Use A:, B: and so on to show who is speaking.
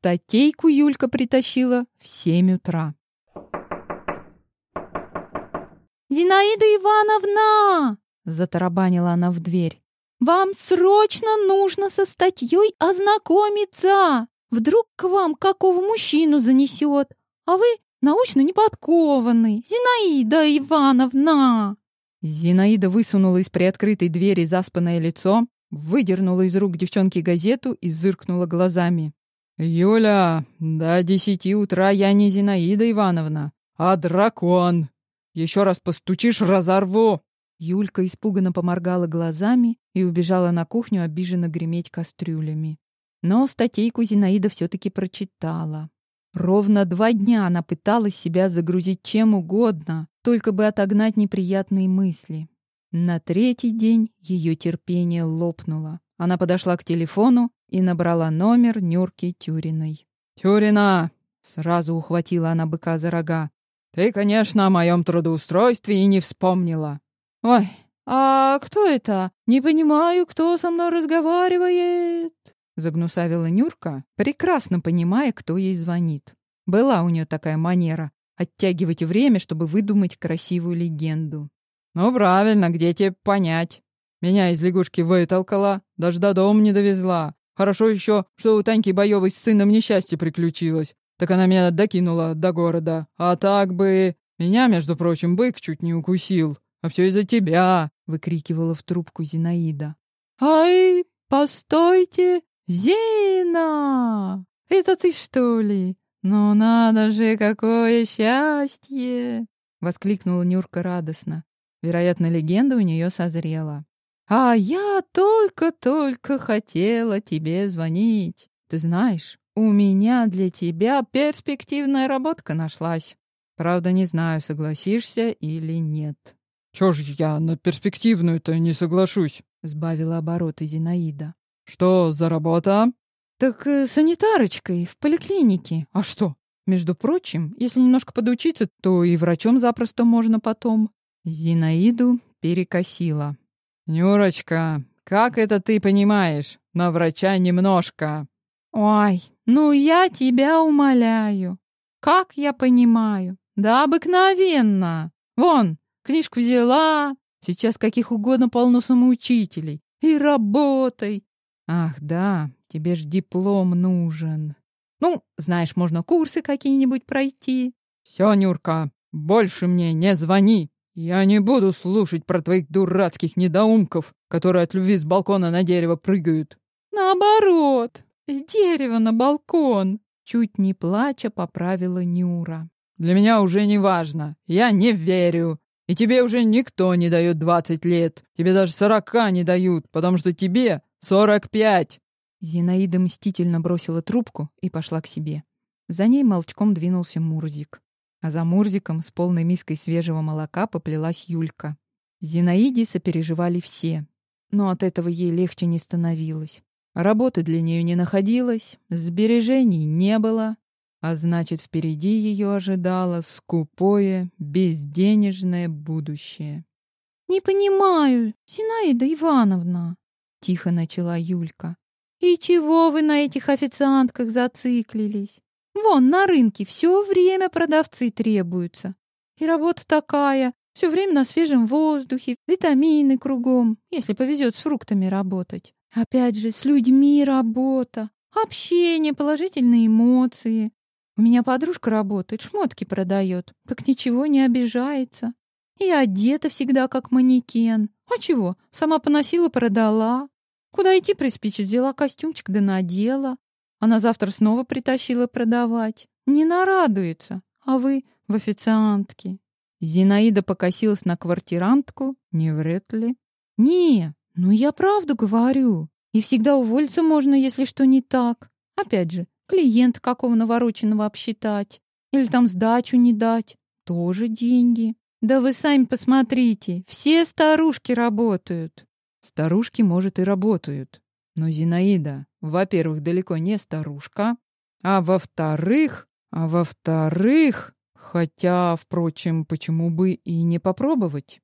A: Статейку Юлька притащила в семь утра. «Зинаида Ивановна!» — затарабанила она в дверь. «Вам срочно нужно со статьей ознакомиться! Вдруг к вам какого мужчину занесет, а вы научно не подкованы! Зинаида Ивановна!» Зинаида высунула из приоткрытой двери заспанное лицо, выдернула из рук девчонки газету и зыркнула глазами. «Юля, до десяти утра я не Зинаида Ивановна, а дракон. Еще раз постучишь, разорву!» Юлька испуганно поморгала глазами и убежала на кухню обиженно греметь кастрюлями. Но статейку Зинаида все-таки прочитала. Ровно два дня она пыталась себя загрузить чем угодно, только бы отогнать неприятные мысли. На третий день ее терпение лопнуло. Она подошла к телефону и набрала номер Нюрки Тюриной. «Тюрина!» — сразу ухватила она быка за рога. «Ты, конечно, о моем трудоустройстве и не вспомнила». «Ой, а кто это? Не понимаю, кто со мной разговаривает?» Загнусавила Нюрка, прекрасно понимая, кто ей звонит. Была у нее такая манера — оттягивать время, чтобы выдумать красивую легенду. «Ну, правильно, где тебе понять? Меня из лягушки вытолкала, даже до дома не довезла. Хорошо еще, что у Таньки Боевой с сыном несчастье приключилось. Так она меня докинула до города. А так бы... Меня, между прочим, бык чуть не укусил. А все из-за тебя!» — выкрикивала в трубку Зинаида. «Ай, постойте! Зина! Это ты, что ли? Ну надо же, какое счастье!» — воскликнула Нюрка радостно. Вероятно, легенда у нее созрела. «А я только-только хотела тебе звонить. Ты знаешь, у меня для тебя перспективная работка нашлась. Правда, не знаю, согласишься или нет». «Чё ж я на перспективную-то не соглашусь?» — сбавила обороты Зинаида. «Что за работа?» «Так э, санитарочкой в поликлинике. А что? Между прочим, если немножко подучиться, то и врачом запросто можно потом. Зинаиду перекосила. «Нюрочка, как это ты понимаешь? На врача немножко». «Ой, ну я тебя умоляю. Как я понимаю? Да обыкновенно. Вон, книжку взяла. Сейчас каких угодно полно самоучителей. И работай. Ах, да, тебе ж диплом нужен. Ну, знаешь, можно курсы какие-нибудь пройти. Все, Нюрка, больше мне не звони. «Я не буду слушать про твоих дурацких недоумков, которые от любви с балкона на дерево прыгают». «Наоборот, с дерева на балкон», — чуть не плача поправила Нюра. «Для меня уже не важно. Я не верю. И тебе уже никто не дает двадцать лет. Тебе даже сорока не дают, потому что тебе сорок пять». Зинаида мстительно бросила трубку и пошла к себе. За ней молчком двинулся Мурзик. А за Мурзиком с полной миской свежего молока поплелась Юлька. Зинаиде сопереживали все, но от этого ей легче не становилось. Работы для нее не находилось, сбережений не было, а значит, впереди ее ожидало скупое, безденежное будущее. «Не понимаю, Зинаида Ивановна», — тихо начала Юлька. «И чего вы на этих официантках зациклились? Вон на рынке все время продавцы требуются. И работа такая, все время на свежем воздухе, витамины кругом, если повезет с фруктами работать. Опять же, с людьми работа, общение, положительные эмоции. У меня подружка работает, шмотки продает, так ничего не обижается. И одета всегда как манекен. А чего? Сама поносила, продала. Куда идти приспичит, взяла костюмчик да надела. Она завтра снова притащила продавать. Не нарадуется, а вы в официантке. Зинаида покосилась на квартирантку. Не врет ли? Не, ну я правду говорю. И всегда уволиться можно, если что не так. Опять же, клиент какого навороченного обсчитать. Или там сдачу не дать. Тоже деньги. Да вы сами посмотрите, все старушки работают. Старушки, может, и работают. Но Зинаида, во-первых, далеко не старушка, а во-вторых, а во-вторых, хотя, впрочем, почему бы и не попробовать?